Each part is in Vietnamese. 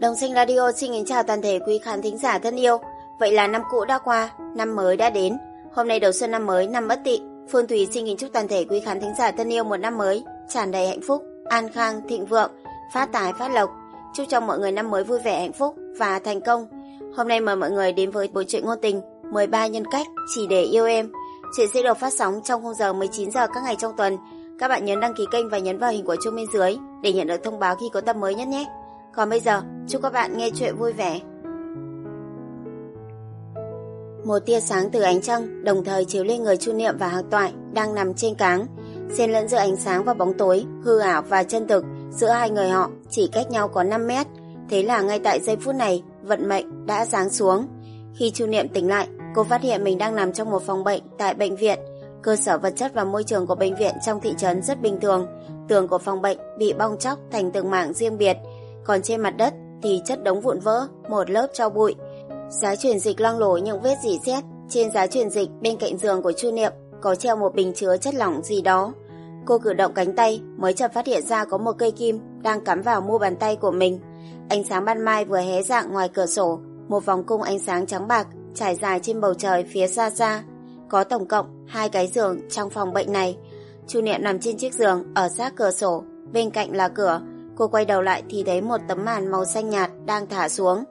Đồng sinh Radio xin kính chào toàn thể quý khán thính giả thân yêu. Vậy là năm cũ đã qua, năm mới đã đến. Hôm nay đầu xuân năm mới, năm Bất Tỵ, Phương thủy xin kính chúc toàn thể quý khán thính giả thân yêu một năm mới tràn đầy hạnh phúc, an khang, thịnh vượng, phát tài phát lộc. Chúc cho mọi người năm mới vui vẻ, hạnh phúc và thành công. Hôm nay mời mọi người đến với bộ truyện ngôn tình 13 nhân cách chỉ để yêu em. Chuyện sẽ được phát sóng trong khung giờ 19 giờ các ngày trong tuần. Các bạn nhấn đăng ký kênh và nhấn vào hình của chuông bên dưới để nhận được thông báo khi có tập mới nhất nhé. Còn bây giờ, chúc các bạn nghe chuyện vui vẻ. Một tia sáng từ ánh trăng đồng thời chiếu lên người Chu Niệm và Hạc Toại đang nằm trên cáng. Xen lẫn giữa ánh sáng và bóng tối, hư ảo và chân thực, giữa hai người họ chỉ cách nhau có 5 mét. Thế là ngay tại giây phút này, vận mệnh đã giáng xuống. Khi Chu Niệm tỉnh lại, cô phát hiện mình đang nằm trong một phòng bệnh tại bệnh viện. Cơ sở vật chất và môi trường của bệnh viện trong thị trấn rất bình thường. Tường của phòng bệnh bị bong chóc thành từng mảng riêng biệt, còn trên mặt đất thì chất đống vụn vỡ, một lớp cho bụi. Giá truyền dịch loang lổ những vết dỉ xét, trên giá truyền dịch bên cạnh giường của Chu Niệm có treo một bình chứa chất lỏng gì đó. Cô cử động cánh tay mới chợt phát hiện ra có một cây kim đang cắm vào mu bàn tay của mình. Ánh sáng ban mai vừa hé dạng ngoài cửa sổ, một vòng cung ánh sáng trắng bạc trải dài trên bầu trời phía xa xa. Có tổng cộng hai cái giường trong phòng bệnh này. Chu Niệm nằm trên chiếc giường ở sát cửa sổ, bên cạnh là cửa, Cô quay đầu lại thì thấy một tấm màn màu xanh nhạt đang thả xuống.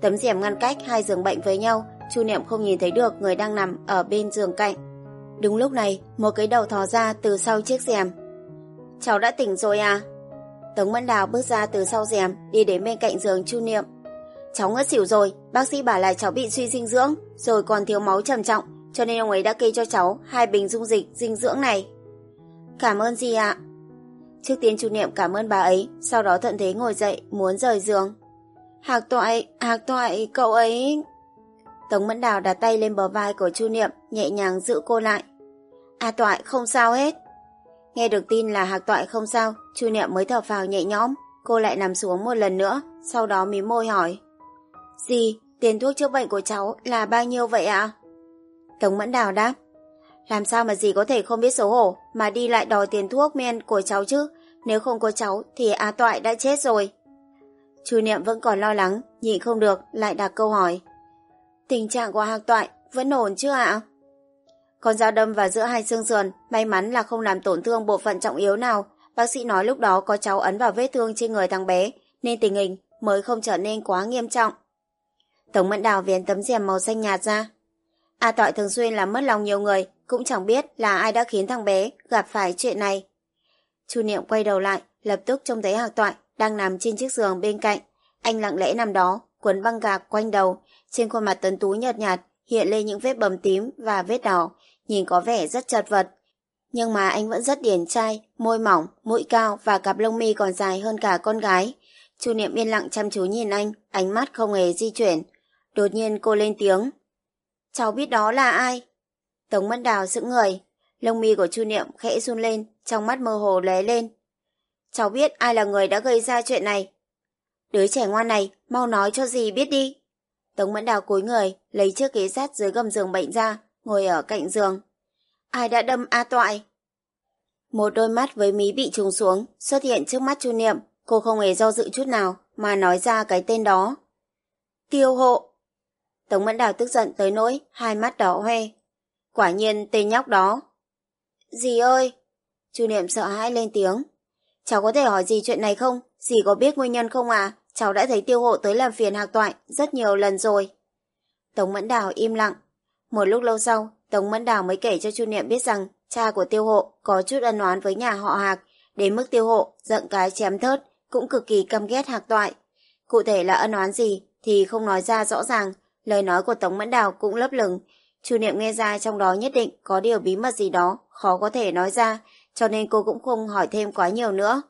Tấm rèm ngăn cách hai giường bệnh với nhau, Chu Niệm không nhìn thấy được người đang nằm ở bên giường cạnh. Đúng lúc này, một cái đầu thò ra từ sau chiếc rèm. Cháu đã tỉnh rồi à? Tống Mẫn Đào bước ra từ sau rèm, đi đến bên cạnh giường Chu Niệm. Cháu ngất xỉu rồi, bác sĩ bảo là cháu bị suy dinh dưỡng, rồi còn thiếu máu trầm trọng, cho nên ông ấy đã kê cho cháu hai bình dung dịch dinh dưỡng này. Cảm ơn gì ạ? Trước tiên Chu Niệm cảm ơn bà ấy, sau đó thận thế ngồi dậy, muốn rời giường. Hạc toại, hạc toại, cậu ấy... Tống Mẫn Đào đặt tay lên bờ vai của Chu Niệm, nhẹ nhàng giữ cô lại. A toại không sao hết. Nghe được tin là hạc toại không sao, Chu Niệm mới thở phào nhẹ nhõm. Cô lại nằm xuống một lần nữa, sau đó mím môi hỏi. Gì, tiền thuốc chữa bệnh của cháu là bao nhiêu vậy ạ? Tống Mẫn Đào đáp. Làm sao mà dì có thể không biết xấu hổ mà đi lại đòi tiền thuốc men của cháu chứ? Nếu không có cháu thì Á Toại đã chết rồi. Chú Niệm vẫn còn lo lắng, nhịn không được, lại đặt câu hỏi. Tình trạng của Hạc Toại vẫn ổn chứ ạ? Con dao đâm vào giữa hai xương sườn, may mắn là không làm tổn thương bộ phận trọng yếu nào. Bác sĩ nói lúc đó có cháu ấn vào vết thương trên người thằng bé, nên tình hình mới không trở nên quá nghiêm trọng. Tổng Mẫn Đào viền tấm rèm màu xanh nhạt ra. A Toại thường xuyên làm mất lòng nhiều người, cũng chẳng biết là ai đã khiến thằng bé gặp phải chuyện này. Chu Niệm quay đầu lại, lập tức trông thấy Hạc Toại đang nằm trên chiếc giường bên cạnh. Anh lặng lẽ nằm đó, quấn băng gạc quanh đầu, trên khuôn mặt tấn tú nhợt nhạt hiện lên những vết bầm tím và vết đỏ, nhìn có vẻ rất chật vật. Nhưng mà anh vẫn rất điển trai, môi mỏng, mũi cao và cặp lông mi còn dài hơn cả con gái. Chu Niệm yên lặng chăm chú nhìn anh, ánh mắt không hề di chuyển. Đột nhiên cô lên tiếng. Cháu biết đó là ai? Tống Mẫn Đào sững người, lông mi của Chu Niệm khẽ run lên, trong mắt mơ hồ lóe lên. Cháu biết ai là người đã gây ra chuyện này. Đứa trẻ ngoan này, mau nói cho gì biết đi. Tống Mẫn Đào cúi người, lấy chiếc ghế sắt dưới gầm giường bệnh ra, ngồi ở cạnh giường. Ai đã đâm A Toại? Một đôi mắt với mí bị trùng xuống, xuất hiện trước mắt Chu Niệm, cô không hề do dự chút nào, mà nói ra cái tên đó. Tiêu hộ. Tống Mẫn Đào tức giận tới nỗi, hai mắt đỏ hoe. Quả nhiên tên nhóc đó. Dì ơi! Chu Niệm sợ hãi lên tiếng. Cháu có thể hỏi gì chuyện này không? Dì có biết nguyên nhân không à? Cháu đã thấy tiêu hộ tới làm phiền hạc toại rất nhiều lần rồi. Tống Mẫn Đào im lặng. Một lúc lâu sau, Tống Mẫn Đào mới kể cho Chu Niệm biết rằng cha của tiêu hộ có chút ân oán với nhà họ hạc, đến mức tiêu hộ giận cái chém thớt, cũng cực kỳ căm ghét hạc toại. Cụ thể là ân oán gì thì không nói ra rõ ràng, lời nói của Tống Mẫn Đào cũng lấp lửng, Chu Niệm nghe ra trong đó nhất định có điều bí mật gì đó, khó có thể nói ra, cho nên cô cũng không hỏi thêm quá nhiều nữa.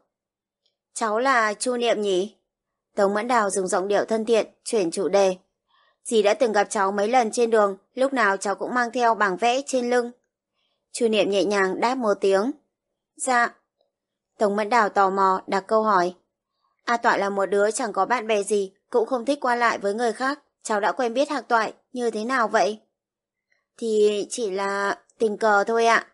Cháu là Chu Niệm nhỉ? Tống Mẫn Đào dùng giọng điệu thân thiện, chuyển chủ đề. Dì đã từng gặp cháu mấy lần trên đường, lúc nào cháu cũng mang theo bảng vẽ trên lưng. Chu Niệm nhẹ nhàng đáp một tiếng. Dạ. Tống Mẫn Đào tò mò đặt câu hỏi. A Toại là một đứa chẳng có bạn bè gì, cũng không thích qua lại với người khác. Cháu đã quen biết Hạc Toại, như thế nào vậy? Thì chỉ là tình cờ thôi ạ.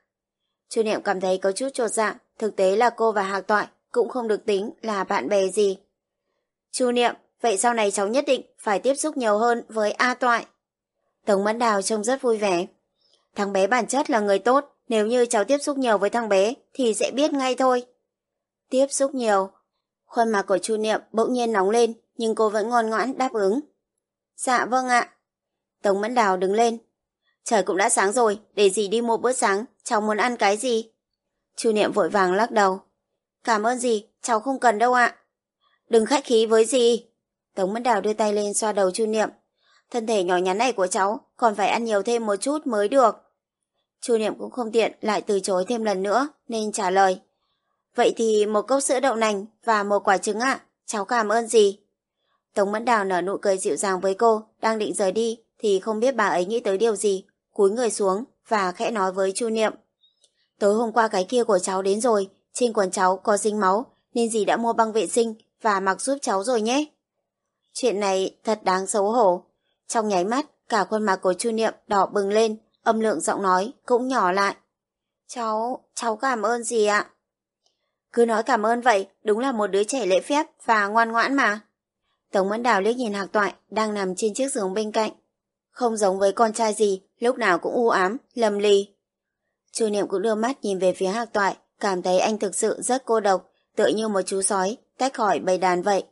Chu Niệm cảm thấy có chút trột dạ, thực tế là cô và Hạc Toại cũng không được tính là bạn bè gì. Chu Niệm, vậy sau này cháu nhất định phải tiếp xúc nhiều hơn với A Toại. Tống Mẫn Đào trông rất vui vẻ. Thằng bé bản chất là người tốt, nếu như cháu tiếp xúc nhiều với thằng bé thì sẽ biết ngay thôi. Tiếp xúc nhiều. Khuôn mặt của Chu Niệm bỗng nhiên nóng lên, nhưng cô vẫn ngoan ngoãn đáp ứng. Dạ vâng ạ. Tống Mẫn Đào đứng lên. Trời cũng đã sáng rồi, để gì đi mua bữa sáng, cháu muốn ăn cái gì? Chu Niệm vội vàng lắc đầu. Cảm ơn gì, cháu không cần đâu ạ. Đừng khách khí với gì. Tống Mẫn Đào đưa tay lên xoa đầu Chu Niệm. Thân thể nhỏ nhắn này của cháu còn phải ăn nhiều thêm một chút mới được. Chu Niệm cũng không tiện lại từ chối thêm lần nữa nên trả lời. Vậy thì một cốc sữa đậu nành và một quả trứng ạ, cháu cảm ơn gì? Tống Mẫn Đào nở nụ cười dịu dàng với cô, đang định rời đi thì không biết bà ấy nghĩ tới điều gì, cúi người xuống và khẽ nói với Chu Niệm. Tối hôm qua cái kia của cháu đến rồi, trên quần cháu có dính máu nên dì đã mua băng vệ sinh và mặc giúp cháu rồi nhé. Chuyện này thật đáng xấu hổ. Trong nháy mắt, cả khuôn mặt của Chu Niệm đỏ bừng lên, âm lượng giọng nói cũng nhỏ lại. Cháu, cháu cảm ơn gì ạ? Cứ nói cảm ơn vậy, đúng là một đứa trẻ lễ phép và ngoan ngoãn mà. Tống Mẫn Đào liếc nhìn Hạc Toại đang nằm trên chiếc giường bên cạnh. Không giống với con trai gì, lúc nào cũng u ám, lầm lì. Chu Niệm cũng đưa mắt nhìn về phía Hạc Toại, cảm thấy anh thực sự rất cô độc, tựa như một chú sói, tách khỏi bầy đàn vậy.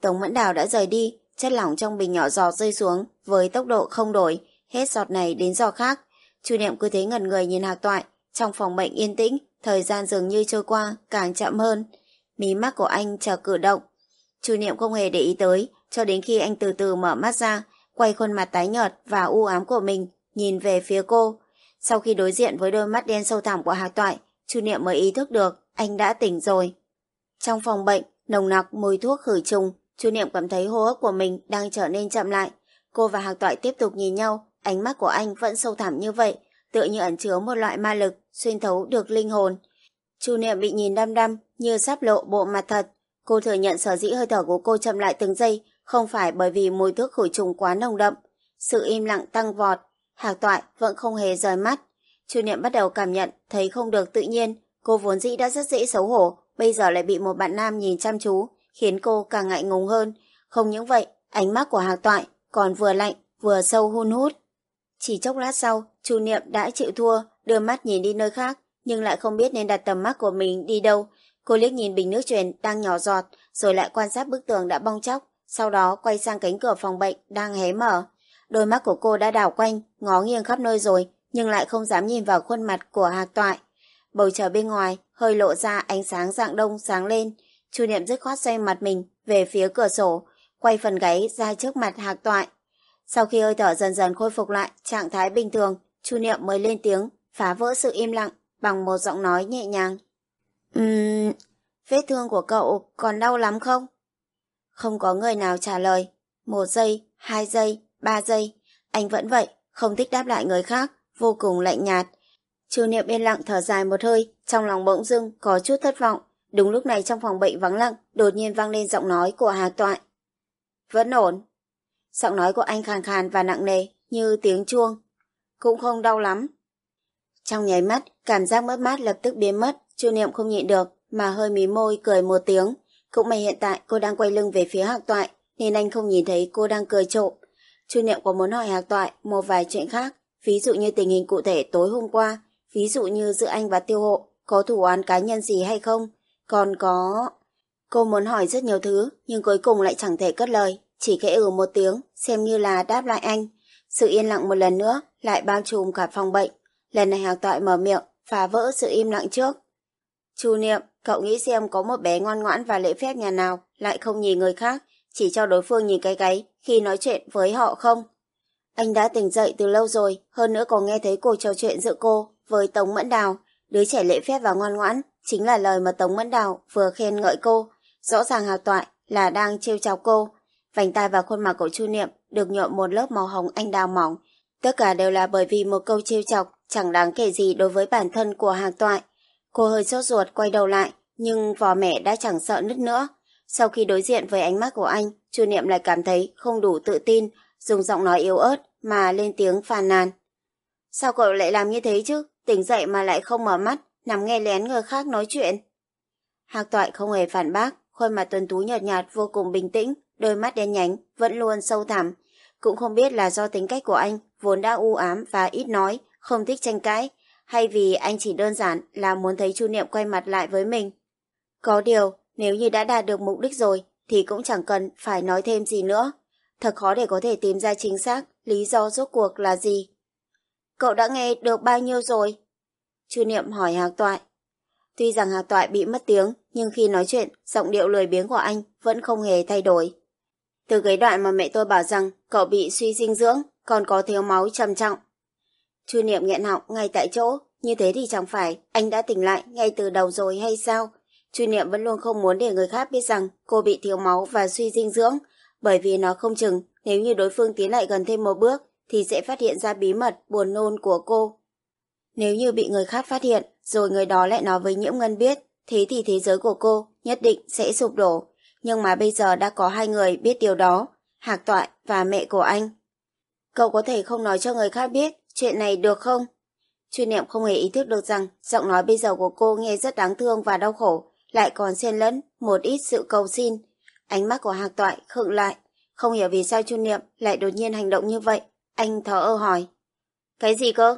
Tống Mẫn Đào đã rời đi, chất lỏng trong bình nhỏ giọt rơi xuống với tốc độ không đổi, hết giọt này đến giọt khác. Chu Niệm cứ thế ngẩn người nhìn Hạc Toại, trong phòng bệnh yên tĩnh, thời gian dường như trôi qua càng chậm hơn. Mí mắt của anh chờ cử động. Chu Niệm không hề để ý tới, cho đến khi anh từ từ mở mắt ra, quay khuôn mặt tái nhợt và u ám của mình, nhìn về phía cô. Sau khi đối diện với đôi mắt đen sâu thẳm của Hạc Toại, Chu Niệm mới ý thức được anh đã tỉnh rồi. Trong phòng bệnh, nồng nặc mùi thuốc khử trùng, Chu Niệm cảm thấy hô hấp của mình đang trở nên chậm lại. Cô và Hạc Toại tiếp tục nhìn nhau, ánh mắt của anh vẫn sâu thẳm như vậy, tựa như ẩn chứa một loại ma lực xuyên thấu được linh hồn. Chu Niệm bị nhìn đăm đăm như sắp lộ bộ mặt thật. Cô thừa nhận sở dĩ hơi thở của cô chậm lại từng giây không phải bởi vì mùi thuốc khử trùng quá nồng đậm. Sự im lặng tăng vọt, Hạc Toại vẫn không hề rời mắt. Chu Niệm bắt đầu cảm nhận thấy không được tự nhiên. Cô vốn dĩ đã rất dễ xấu hổ, bây giờ lại bị một bạn nam nhìn chăm chú, khiến cô càng ngại ngùng hơn. Không những vậy, ánh mắt của Hạc Toại còn vừa lạnh vừa sâu hun hút. Chỉ chốc lát sau, Chu Niệm đã chịu thua, đưa mắt nhìn đi nơi khác, nhưng lại không biết nên đặt tầm mắt của mình đi đâu. Cô liếc nhìn bình nước truyền đang nhỏ giọt, rồi lại quan sát bức tường đã bong chóc, sau đó quay sang cánh cửa phòng bệnh đang hé mở. Đôi mắt của cô đã đảo quanh, ngó nghiêng khắp nơi rồi, nhưng lại không dám nhìn vào khuôn mặt của Hạc Toại. Bầu trời bên ngoài hơi lộ ra ánh sáng dạng đông sáng lên. Chu Niệm dứt khoát xoay mặt mình về phía cửa sổ, quay phần gáy ra trước mặt Hạc Toại. Sau khi hơi thở dần dần khôi phục lại trạng thái bình thường, Chu Niệm mới lên tiếng, phá vỡ sự im lặng bằng một giọng nói nhẹ nhàng. Ừm, vết thương của cậu còn đau lắm không? Không có người nào trả lời. Một giây, hai giây, ba giây. Anh vẫn vậy, không thích đáp lại người khác, vô cùng lạnh nhạt. Chu Niệm yên lặng thở dài một hơi, trong lòng bỗng dưng có chút thất vọng. Đúng lúc này trong phòng bệnh vắng lặng, đột nhiên vang lên giọng nói của Hà Toại. Vẫn ổn. Giọng nói của anh khàn khàn và nặng nề, như tiếng chuông. Cũng không đau lắm. Trong nháy mắt, cảm giác mất mát lập tức biến mất, Chu Niệm không nhịn được, mà hơi mí môi cười một tiếng. Cũng may hiện tại cô đang quay lưng về phía Hạc Toại, nên anh không nhìn thấy cô đang cười trộm. Chu Niệm có muốn hỏi Hạc Toại một vài chuyện khác, ví dụ như tình hình cụ thể tối hôm qua, ví dụ như giữa anh và Tiêu Hộ có thủ án cá nhân gì hay không, còn có... Cô muốn hỏi rất nhiều thứ, nhưng cuối cùng lại chẳng thể cất lời, chỉ khẽ ừ một tiếng, xem như là đáp lại anh. Sự yên lặng một lần nữa lại bao trùm cả phòng bệnh. Lần này Hạc Toại mở miệng, phá vỡ sự im lặng trước. Chu Niệm, cậu nghĩ xem có một bé ngoan ngoãn và lễ phép nhà nào lại không nhìn người khác, chỉ cho đối phương nhìn cái gáy khi nói chuyện với họ không? Anh đã tỉnh dậy từ lâu rồi, hơn nữa còn nghe thấy cuộc trò chuyện giữa cô với Tống Mẫn Đào. Đứa trẻ lễ phép và ngoan ngoãn chính là lời mà Tống Mẫn Đào vừa khen ngợi cô. Rõ ràng hào toại là đang trêu chọc cô. Vành tai và khuôn mặt của Chu Niệm được nhuộm một lớp màu hồng anh đào mỏng. Tất cả đều là bởi vì một câu trêu chọc chẳng đáng kể gì đối với bản thân của hàng toại. Cô hơi sốt ruột quay đầu lại, nhưng vò mẹ đã chẳng sợ nứt nữa. Sau khi đối diện với ánh mắt của anh, Chu Niệm lại cảm thấy không đủ tự tin, dùng giọng nói yếu ớt mà lên tiếng phàn nàn. Sao cậu lại làm như thế chứ? Tỉnh dậy mà lại không mở mắt, nằm nghe lén người khác nói chuyện. Hạc toại không hề phản bác, khuôn mặt tuần tú nhợt nhạt vô cùng bình tĩnh, đôi mắt đen nhánh, vẫn luôn sâu thẳm. Cũng không biết là do tính cách của anh vốn đã u ám và ít nói, không thích tranh cãi, hay vì anh chỉ đơn giản là muốn thấy Chu Niệm quay mặt lại với mình. Có điều, nếu như đã đạt được mục đích rồi, thì cũng chẳng cần phải nói thêm gì nữa. Thật khó để có thể tìm ra chính xác lý do rốt cuộc là gì. Cậu đã nghe được bao nhiêu rồi? Chu Niệm hỏi Hạc Toại. Tuy rằng Hạc Toại bị mất tiếng, nhưng khi nói chuyện, giọng điệu lười biếng của anh vẫn không hề thay đổi. Từ cái đoạn mà mẹ tôi bảo rằng cậu bị suy dinh dưỡng, còn có thiếu máu trầm trọng. Chu Niệm nghẹn họng ngay tại chỗ, như thế thì chẳng phải anh đã tỉnh lại ngay từ đầu rồi hay sao? Chu Niệm vẫn luôn không muốn để người khác biết rằng cô bị thiếu máu và suy dinh dưỡng, bởi vì nó không chừng nếu như đối phương tiến lại gần thêm một bước thì sẽ phát hiện ra bí mật buồn nôn của cô. Nếu như bị người khác phát hiện rồi người đó lại nói với Nhiễm Ngân biết, thế thì thế giới của cô nhất định sẽ sụp đổ. Nhưng mà bây giờ đã có hai người biết điều đó, Hạc Toại và mẹ của anh. Cậu có thể không nói cho người khác biết chuyện này được không? chu niệm không hề ý thức được rằng giọng nói bây giờ của cô nghe rất đáng thương và đau khổ, lại còn xen lẫn một ít sự cầu xin. Ánh mắt của Hạc Toại khựng lại, không hiểu vì sao Chu Niệm lại đột nhiên hành động như vậy. Anh thở ơ hỏi. Cái gì cơ?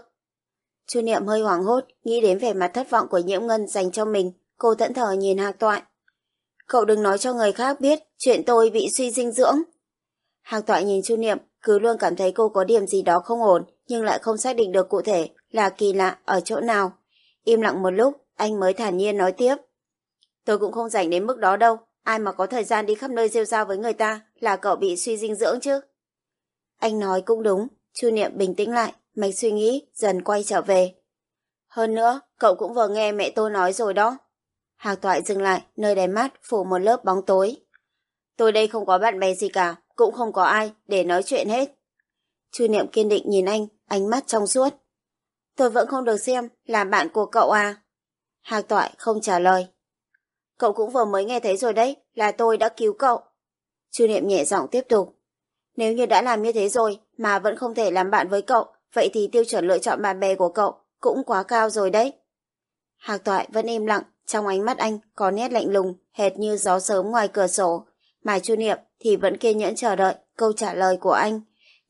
Chu Niệm hơi hoảng hốt, nghĩ đến vẻ mặt thất vọng của Nhiễm Ngân dành cho mình. Cô thẫn thờ nhìn Hạc Toại. Cậu đừng nói cho người khác biết chuyện tôi bị suy dinh dưỡng. Hạc Toại nhìn Chu Niệm, cứ luôn cảm thấy cô có điểm gì đó không ổn, nhưng lại không xác định được cụ thể là kỳ lạ ở chỗ nào. Im lặng một lúc, anh mới thản nhiên nói tiếp. Tôi cũng không rảnh đến mức đó đâu, ai mà có thời gian đi khắp nơi rêu rao với người ta là cậu bị suy dinh dưỡng chứ. Anh nói cũng đúng, Chu Niệm bình tĩnh lại, mạch suy nghĩ dần quay trở về. Hơn nữa, cậu cũng vừa nghe mẹ tôi nói rồi đó. Hạc Toại dừng lại, nơi đèn mắt phủ một lớp bóng tối. Tôi đây không có bạn bè gì cả, cũng không có ai để nói chuyện hết. Chu Niệm kiên định nhìn anh, ánh mắt trong suốt. Tôi vẫn không được xem là bạn của cậu à? Hạc Toại không trả lời. Cậu cũng vừa mới nghe thấy rồi đấy, là tôi đã cứu cậu. Chu Niệm nhẹ giọng tiếp tục. Nếu như đã làm như thế rồi mà vẫn không thể làm bạn với cậu, vậy thì tiêu chuẩn lựa chọn bạn bè của cậu cũng quá cao rồi đấy. Hạc Toại vẫn im lặng, trong ánh mắt anh có nét lạnh lùng, hệt như gió sớm ngoài cửa sổ. Mà Chu Niệm thì vẫn kiên nhẫn chờ đợi câu trả lời của anh.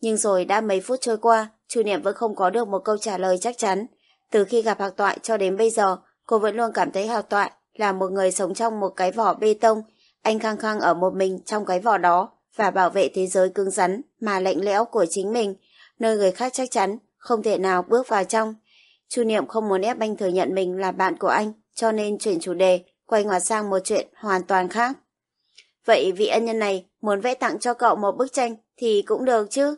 Nhưng rồi đã mấy phút trôi qua, Chu Niệm vẫn không có được một câu trả lời chắc chắn. Từ khi gặp Hạc Toại cho đến bây giờ, cô vẫn luôn cảm thấy Hạc Toại là một người sống trong một cái vỏ bê tông. Anh khăng khăng ở một mình trong cái vỏ đó và bảo vệ thế giới cứng rắn mà lạnh lẽo của chính mình, nơi người khác chắc chắn không thể nào bước vào trong. Chu Niệm không muốn ép anh thừa nhận mình là bạn của anh, cho nên chuyển chủ đề, quay ngoặt sang một chuyện hoàn toàn khác. Vậy vị ân nhân này muốn vẽ tặng cho cậu một bức tranh thì cũng được chứ?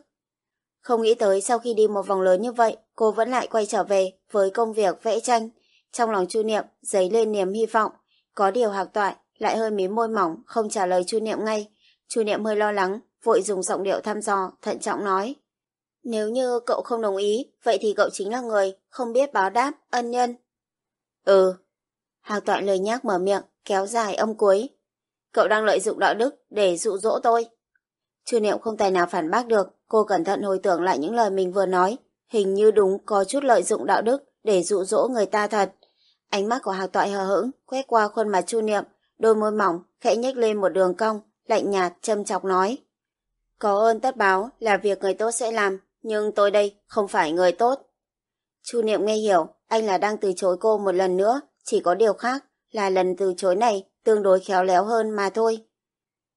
Không nghĩ tới sau khi đi một vòng lớn như vậy, cô vẫn lại quay trở về với công việc vẽ tranh. Trong lòng Chu Niệm dấy lên niềm hy vọng. Có điều hạc toại lại hơi mím môi mỏng, không trả lời Chu Niệm ngay. Chu Niệm hơi lo lắng, vội dùng giọng điệu thăm dò, thận trọng nói. Nếu như cậu không đồng ý, vậy thì cậu chính là người không biết báo đáp, ân nhân. Ừ. Hạc toại lời nhắc mở miệng, kéo dài âm cuối. Cậu đang lợi dụng đạo đức để dụ dỗ tôi. Chu Niệm không tài nào phản bác được, cô cẩn thận hồi tưởng lại những lời mình vừa nói. Hình như đúng có chút lợi dụng đạo đức để dụ dỗ người ta thật. Ánh mắt của Hạc Toại hờ hững quét qua khuôn mặt Chu Niệm, đôi môi mỏng khẽ nhếch lên một đường cong, lạnh nhạt châm chọc nói: "Có ơn tất báo là việc người tốt sẽ làm, nhưng tôi đây không phải người tốt." Chu Niệm nghe hiểu, anh là đang từ chối cô một lần nữa, chỉ có điều khác là lần từ chối này tương đối khéo léo hơn mà thôi.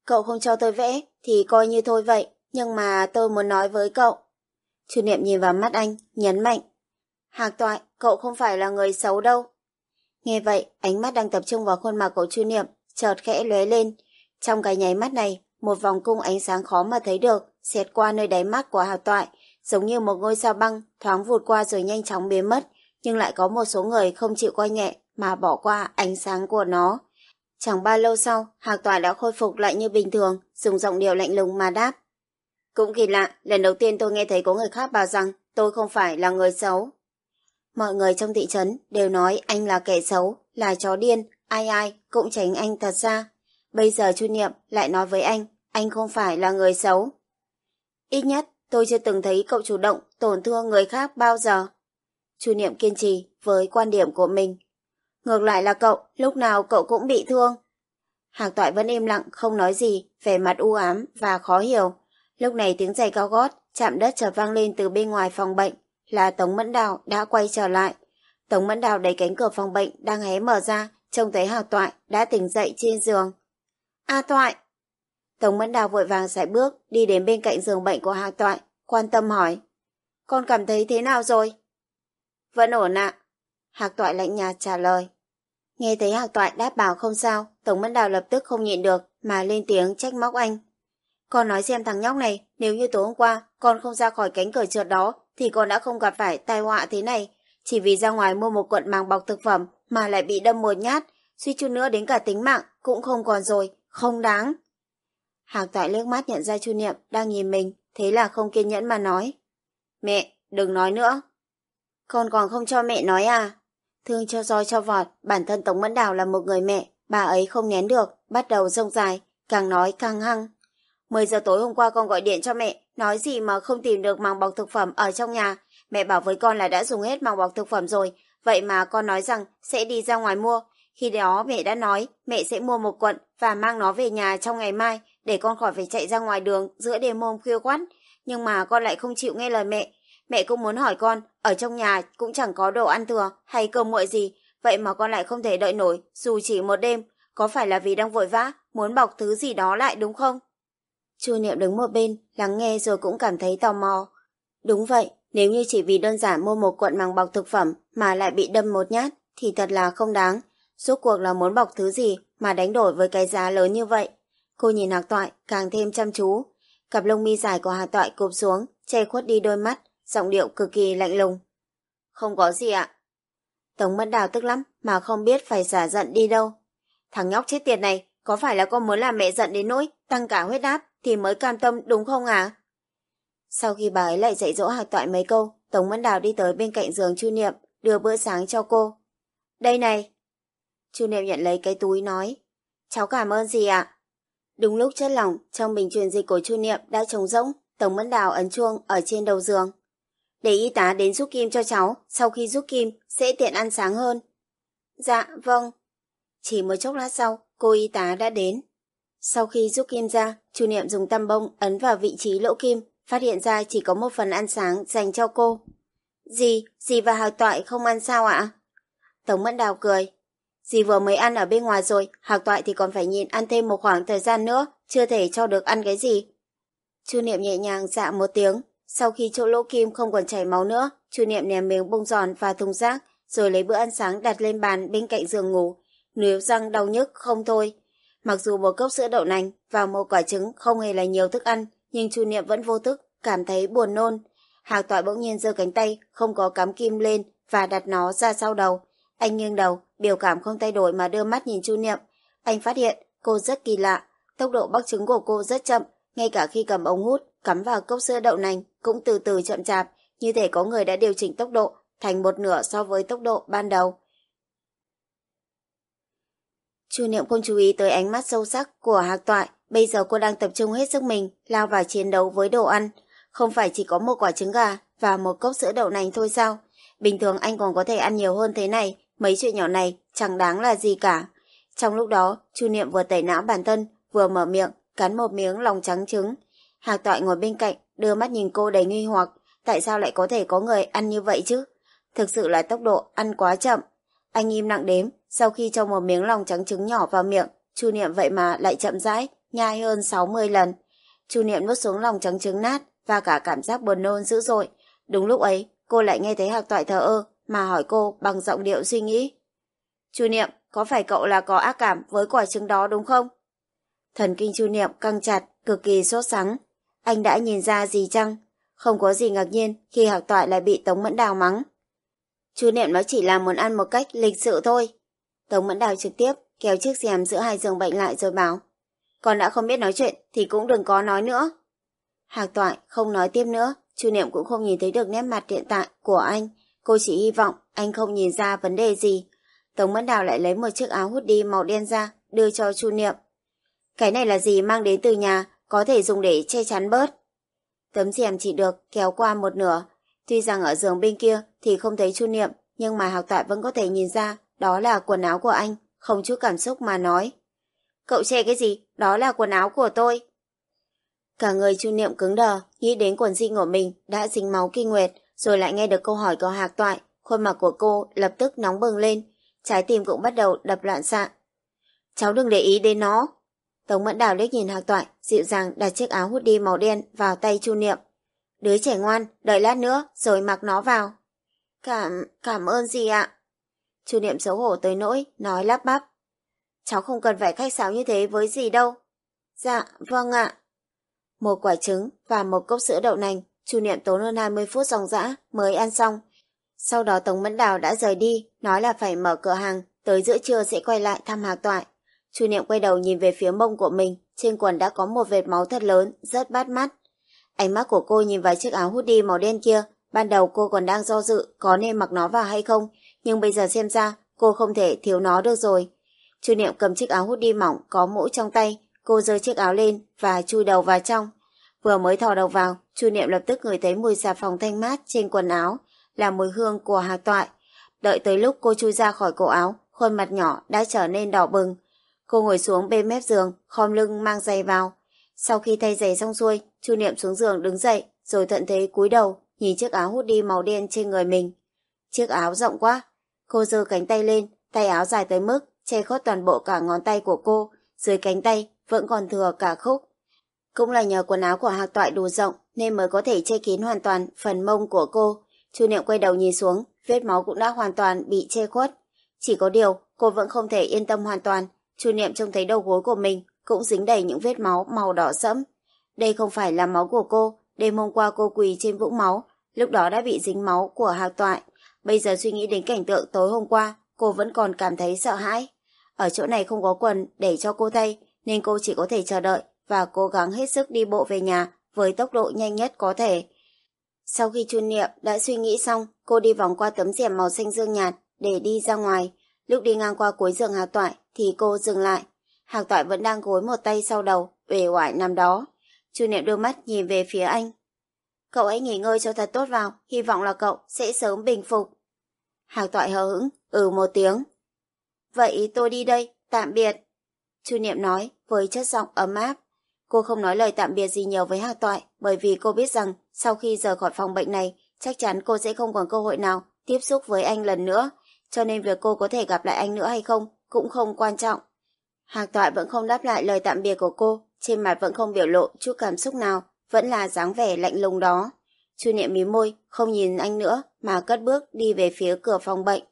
Cậu không cho tôi vẽ thì coi như thôi vậy, nhưng mà tôi muốn nói với cậu. Chu Niệm nhìn vào mắt anh, nhấn mạnh. Hạc Toại, cậu không phải là người xấu đâu. Nghe vậy, ánh mắt đang tập trung vào khuôn mặt của Chu Niệm, chợt khẽ lóe lên. Trong cái nháy mắt này, một vòng cung ánh sáng khó mà thấy được, xẹt qua nơi đáy mắt của Hạc Toại, giống như một ngôi sao băng thoáng vụt qua rồi nhanh chóng biến mất, nhưng lại có một số người không chịu coi nhẹ mà bỏ qua ánh sáng của nó. Chẳng bao lâu sau, Hạc Toại đã khôi phục lại như bình thường, dùng giọng điệu lạnh lùng mà đáp. Cũng kỳ lạ, lần đầu tiên tôi nghe thấy có người khác bảo rằng tôi không phải là người xấu. Mọi người trong thị trấn đều nói anh là kẻ xấu, là chó điên, ai ai cũng tránh anh thật ra. Bây giờ Chu Niệm lại nói với anh, anh không phải là người xấu. Ít nhất, tôi chưa từng thấy cậu chủ động tổn thương người khác bao giờ. Chu Niệm kiên trì với quan điểm của mình. Ngược lại là cậu, lúc nào cậu cũng bị thương. Hạc toại vẫn im lặng, không nói gì, vẻ mặt u ám và khó hiểu. Lúc này tiếng giày cao gót, chạm đất chợt vang lên từ bên ngoài phòng bệnh, là Tống Mẫn Đào đã quay trở lại. Tống Mẫn Đào đẩy cánh cửa phòng bệnh đang hé mở ra, trông thấy Hạc toại đã tỉnh dậy trên giường. A toại! Tống Mẫn Đào vội vàng sải bước, đi đến bên cạnh giường bệnh của Hạc toại, quan tâm hỏi. Con cảm thấy thế nào rồi? Vẫn ổn ạ. Hạc toại lạnh nhạt trả lời. Nghe thấy Hạc toại đáp bảo không sao, Tống Mẫn Đào lập tức không nhịn được mà lên tiếng trách móc anh. Con nói xem thằng nhóc này, nếu như tối hôm qua con không ra khỏi cánh cửa trượt đó thì con đã không gặp phải tai họa thế này. Chỉ vì ra ngoài mua một cuộn màng bọc thực phẩm mà lại bị đâm một nhát, suy chút nữa đến cả tính mạng cũng không còn rồi, không đáng. Hạc toại liếc mắt nhận ra Chu Niệm đang nhìn mình, thế là không kiên nhẫn mà nói. Mẹ, đừng nói nữa. Con còn không cho mẹ nói à? Thương cho roi cho vọt, bản thân Tống Mẫn Đào là một người mẹ, bà ấy không nén được, bắt đầu rông dài, càng nói càng hăng. 10 giờ tối hôm qua con gọi điện cho mẹ, nói gì mà không tìm được màng bọc thực phẩm ở trong nhà. Mẹ bảo với con là đã dùng hết màng bọc thực phẩm rồi, vậy mà con nói rằng sẽ đi ra ngoài mua. Khi đó mẹ đã nói mẹ sẽ mua một quận và mang nó về nhà trong ngày mai để con khỏi phải chạy ra ngoài đường giữa đêm hôm khuya quắt Nhưng mà con lại không chịu nghe lời mẹ. Mẹ cũng muốn hỏi con, ở trong nhà cũng chẳng có đồ ăn thừa hay cơm nguội gì, vậy mà con lại không thể đợi nổi dù chỉ một đêm. Có phải là vì đang vội vã, muốn bọc thứ gì đó lại đúng không? Chu Niệm đứng một bên, lắng nghe rồi cũng cảm thấy tò mò. Đúng vậy, nếu như chỉ vì đơn giản mua một cuộn màng bọc thực phẩm mà lại bị đâm một nhát thì thật là không đáng. Suốt cuộc là muốn bọc thứ gì mà đánh đổi với cái giá lớn như vậy. Cô nhìn Hạc Toại càng thêm chăm chú. Cặp lông mi dài của Hạc Toại cụp xuống, che khuất đi đôi mắt, giọng điệu cực kỳ lạnh lùng. Không có gì ạ. Tống Mẫn Đào tức lắm mà không biết phải xả giận đi đâu. Thằng nhóc chết tiệt này, có phải là con muốn làm mẹ giận đến nỗi tăng cả huyết áp thì mới cam tâm đúng không à? Sau khi bà ấy lại dạy dỗ Hạc Toại mấy câu, Tống Mẫn Đào đi tới bên cạnh giường Chu Niệm, đưa bữa sáng cho cô. Đây này. Chu Niệm nhận lấy cái túi nói. Cháu cảm ơn gì ạ? Đúng lúc chất lỏng, trong bình truyền dịch của Chu Niệm đã trống rỗng, Tống Mẫn Đào ấn chuông ở trên đầu giường. Để y tá đến giúp kim cho cháu, sau khi giúp kim sẽ tiện ăn sáng hơn. Dạ, vâng. Chỉ một chốc lát sau, cô y tá đã đến. Sau khi rút kim ra, Chu Niệm dùng tăm bông ấn vào vị trí lỗ kim, phát hiện ra chỉ có một phần ăn sáng dành cho cô. Dì, dì và Hạc Toại không ăn sao ạ? Tống Mẫn Đào cười. Dì vừa mới ăn ở bên ngoài rồi, Hạc Toại thì còn phải nhịn ăn thêm một khoảng thời gian nữa, chưa thể cho được ăn cái gì. Chu Niệm nhẹ nhàng dạ một tiếng, sau khi chỗ lỗ kim không còn chảy máu nữa, Chu Niệm ném miếng bông giòn và thùng rác, rồi lấy bữa ăn sáng đặt lên bàn bên cạnh giường ngủ. Nếu răng đau nhức không thôi, Mặc dù một cốc sữa đậu nành và một quả trứng không hề là nhiều thức ăn, nhưng Chu Niệm vẫn vô thức, cảm thấy buồn nôn. Hạc Toại bỗng nhiên giơ cánh tay, không có cắm kim lên và đặt nó ra sau đầu. Anh nghiêng đầu, biểu cảm không thay đổi mà đưa mắt nhìn Chu Niệm. Anh phát hiện cô rất kỳ lạ, tốc độ bóc trứng của cô rất chậm, ngay cả khi cầm ống hút, cắm vào cốc sữa đậu nành cũng từ từ chậm chạp, như thể có người đã điều chỉnh tốc độ thành một nửa so với tốc độ ban đầu. Chu Niệm không chú ý tới ánh mắt sâu sắc của Hạc Toại, bây giờ cô đang tập trung hết sức mình, lao vào chiến đấu với đồ ăn. Không phải chỉ có một quả trứng gà và một cốc sữa đậu nành thôi sao? Bình thường anh còn có thể ăn nhiều hơn thế này, mấy chuyện nhỏ này chẳng đáng là gì cả. Trong lúc đó, Chu Niệm vừa tẩy não bản thân, vừa mở miệng, cắn một miếng lòng trắng trứng. Hạc Toại ngồi bên cạnh, đưa mắt nhìn cô đầy nghi hoặc, tại sao lại có thể có người ăn như vậy chứ? Thực sự là tốc độ ăn quá chậm. Anh im lặng đếm, sau khi cho một miếng lòng trắng trứng nhỏ vào miệng, Chu Niệm vậy mà lại chậm rãi, nhai hơn 60 lần. Chu Niệm nuốt xuống lòng trắng trứng nát và cả cảm giác buồn nôn dữ dội. Đúng lúc ấy, cô lại nghe thấy Hạc Toại thờ ơ mà hỏi cô bằng giọng điệu suy nghĩ. Chu Niệm, có phải cậu là có ác cảm với quả trứng đó đúng không? Thần kinh Chu Niệm căng chặt, cực kỳ sốt sắng. Anh đã nhìn ra gì chăng? Không có gì ngạc nhiên khi Hạc Toại lại bị Tống Mẫn Đào mắng. Chu Niệm nó chỉ là muốn ăn một cách lịch sự thôi. Tống Mẫn Đào trực tiếp kéo chiếc rèm giữa hai giường bệnh lại rồi bảo Con đã không biết nói chuyện thì cũng đừng có nói nữa. Hạc Toại không nói tiếp nữa, Chu Niệm cũng không nhìn thấy được nét mặt hiện tại của anh. Cô chỉ hy vọng anh không nhìn ra vấn đề gì. Tống Mẫn Đào lại lấy một chiếc áo hút đi màu đen ra, đưa cho Chu Niệm. Cái này là gì mang đến từ nhà, có thể dùng để che chắn bớt. Tấm rèm chỉ được kéo qua một nửa. Tuy rằng ở giường bên kia thì không thấy Chu Niệm, nhưng mà học Toại vẫn có thể nhìn ra đó là quần áo của anh, không chút cảm xúc mà nói. Cậu che cái gì? Đó là quần áo của tôi. Cả người Chu Niệm cứng đờ, nghĩ đến quần jean của mình đã dính máu kinh nguyệt, rồi lại nghe được câu hỏi của Hạc Toại, khuôn mặt của cô lập tức nóng bừng lên, trái tim cũng bắt đầu đập loạn xạ. Cháu đừng để ý đến nó. Tống Mẫn Đào liếc nhìn Hạc Toại, dịu dàng đặt chiếc áo hút đi màu đen vào tay Chu Niệm. Đứa trẻ ngoan, đợi lát nữa rồi mặc nó vào. Cảm, cảm ơn gì ạ? Chu Niệm xấu hổ tới nỗi, nói lắp bắp. Cháu không cần phải khách sáo như thế với gì đâu. Dạ, vâng ạ. Một quả trứng và một cốc sữa đậu nành, Chu Niệm tốn hơn 20 phút dòng dã mới ăn xong. Sau đó Tống Mẫn Đào đã rời đi, nói là phải mở cửa hàng, tới giữa trưa sẽ quay lại thăm Hạc Toại. Chu Niệm quay đầu nhìn về phía mông của mình, trên quần đã có một vệt máu thật lớn, rất bắt mắt. Ánh mắt của cô nhìn vào chiếc áo hoodie màu đen kia, ban đầu cô còn đang do dự có nên mặc nó vào hay không, nhưng bây giờ xem ra cô không thể thiếu nó được rồi. Chu Niệm cầm chiếc áo hoodie mỏng có mũ trong tay, cô giơ chiếc áo lên và chui đầu vào trong. Vừa mới thò đầu vào, Chu Niệm lập tức ngửi thấy mùi xà phòng thanh mát trên quần áo, là mùi hương của Hạc Toại. Đợi tới lúc cô chui ra khỏi cổ áo, khuôn mặt nhỏ đã trở nên đỏ bừng. Cô ngồi xuống bên mép giường, khom lưng mang giày vào. Sau khi thay giày xong xuôi, Chu Niệm xuống giường đứng dậy, rồi thận thế cúi đầu, nhìn chiếc áo hút đi màu đen trên người mình. Chiếc áo rộng quá. Cô giơ cánh tay lên, tay áo dài tới mức che khuất toàn bộ cả ngón tay của cô, dưới cánh tay vẫn còn thừa cả khúc. Cũng là nhờ quần áo của Hạc Toại đủ rộng nên mới có thể che kín hoàn toàn phần mông của cô. Chu Niệm quay đầu nhìn xuống, vết máu cũng đã hoàn toàn bị che khuất. Chỉ có điều, cô vẫn không thể yên tâm hoàn toàn. Chu Niệm trông thấy đầu gối của mình cũng dính đầy những vết máu màu đỏ sẫm. Đây không phải là máu của cô, đêm hôm qua cô quỳ trên vũng máu, lúc đó đã bị dính máu của Hạc Toại. Bây giờ suy nghĩ đến cảnh tượng tối hôm qua, cô vẫn còn cảm thấy sợ hãi. Ở chỗ này không có quần để cho cô thay, nên cô chỉ có thể chờ đợi và cố gắng hết sức đi bộ về nhà với tốc độ nhanh nhất có thể. Sau khi Chu Niệm đã suy nghĩ xong, cô đi vòng qua tấm rèm màu xanh dương nhạt để đi ra ngoài. Lúc đi ngang qua cuối giường Hạc Toại thì cô dừng lại. Hạc Toại vẫn đang gối một tay sau đầu, uể oải nằm đó. Chu Niệm đưa mắt nhìn về phía anh. Cậu ấy nghỉ ngơi cho thật tốt vào, hy vọng là cậu sẽ sớm bình phục. Hạc Toại hờ hững, ừ một tiếng. Vậy tôi đi đây, tạm biệt. Chu Niệm nói với chất giọng ấm áp. Cô không nói lời tạm biệt gì nhiều với Hạc Toại bởi vì cô biết rằng sau khi rời khỏi phòng bệnh này chắc chắn cô sẽ không còn cơ hội nào tiếp xúc với anh lần nữa cho nên việc cô có thể gặp lại anh nữa hay không cũng không quan trọng. Hạc Toại vẫn không đáp lại lời tạm biệt của cô trên mặt vẫn không biểu lộ chút cảm xúc nào vẫn là dáng vẻ lạnh lùng đó. Chu Niệm mí môi, không nhìn anh nữa mà cất bước đi về phía cửa phòng bệnh.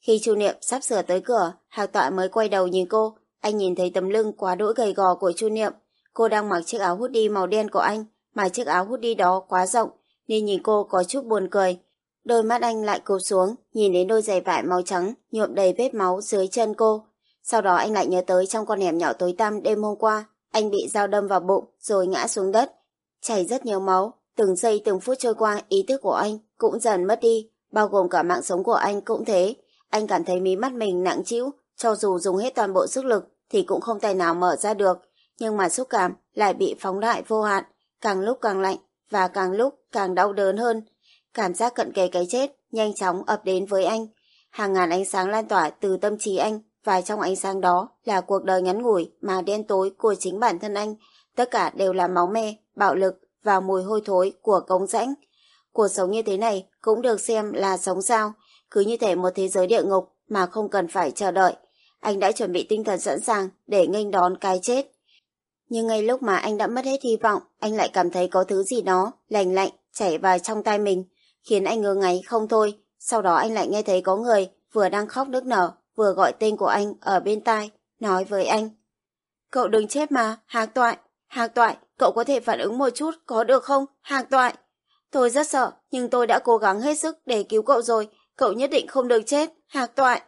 Khi Chu Niệm sắp sửa tới cửa, Hạc Toại mới quay đầu nhìn cô. Anh nhìn thấy tấm lưng quá đỗi gầy gò của Chu Niệm, Cô đang mặc chiếc áo hoodie màu đen của anh, mà chiếc áo hoodie đó quá rộng, nên nhìn cô có chút buồn cười. Đôi mắt anh lại cụp xuống, nhìn đến đôi giày vải màu trắng nhuộm đầy vết máu dưới chân cô. Sau đó anh lại nhớ tới trong con hẻm nhỏ tối tăm đêm hôm qua, anh bị dao đâm vào bụng rồi ngã xuống đất. Chảy rất nhiều máu, từng giây từng phút trôi qua ý thức của anh cũng dần mất đi, bao gồm cả mạng sống của anh cũng thế. Anh cảm thấy mí mắt mình nặng trĩu, cho dù dùng hết toàn bộ sức lực thì cũng không tài nào mở ra được nhưng mà xúc cảm lại bị phóng đại vô hạn, càng lúc càng lạnh và càng lúc càng đau đớn hơn. Cảm giác cận kề cái chết nhanh chóng ập đến với anh. Hàng ngàn ánh sáng lan tỏa từ tâm trí anh và trong ánh sáng đó là cuộc đời ngắn ngủi mà đen tối của chính bản thân anh. Tất cả đều là máu me, bạo lực và mùi hôi thối của cống rãnh. Cuộc sống như thế này cũng được xem là sống sao, cứ như thể một thế giới địa ngục mà không cần phải chờ đợi. Anh đã chuẩn bị tinh thần sẵn sàng để nghênh đón cái chết. Nhưng ngay lúc mà anh đã mất hết hy vọng, anh lại cảm thấy có thứ gì đó lành lạnh chảy vào trong tay mình, khiến anh ngơ ngáy không thôi. Sau đó anh lại nghe thấy có người vừa đang khóc nức nở, vừa gọi tên của anh ở bên tai, nói với anh. Cậu đừng chết mà, Hạc Toại, Hạc Toại, cậu có thể phản ứng một chút, có được không, Hạc Toại? Tôi rất sợ, nhưng tôi đã cố gắng hết sức để cứu cậu rồi, cậu nhất định không được chết, Hạc Toại.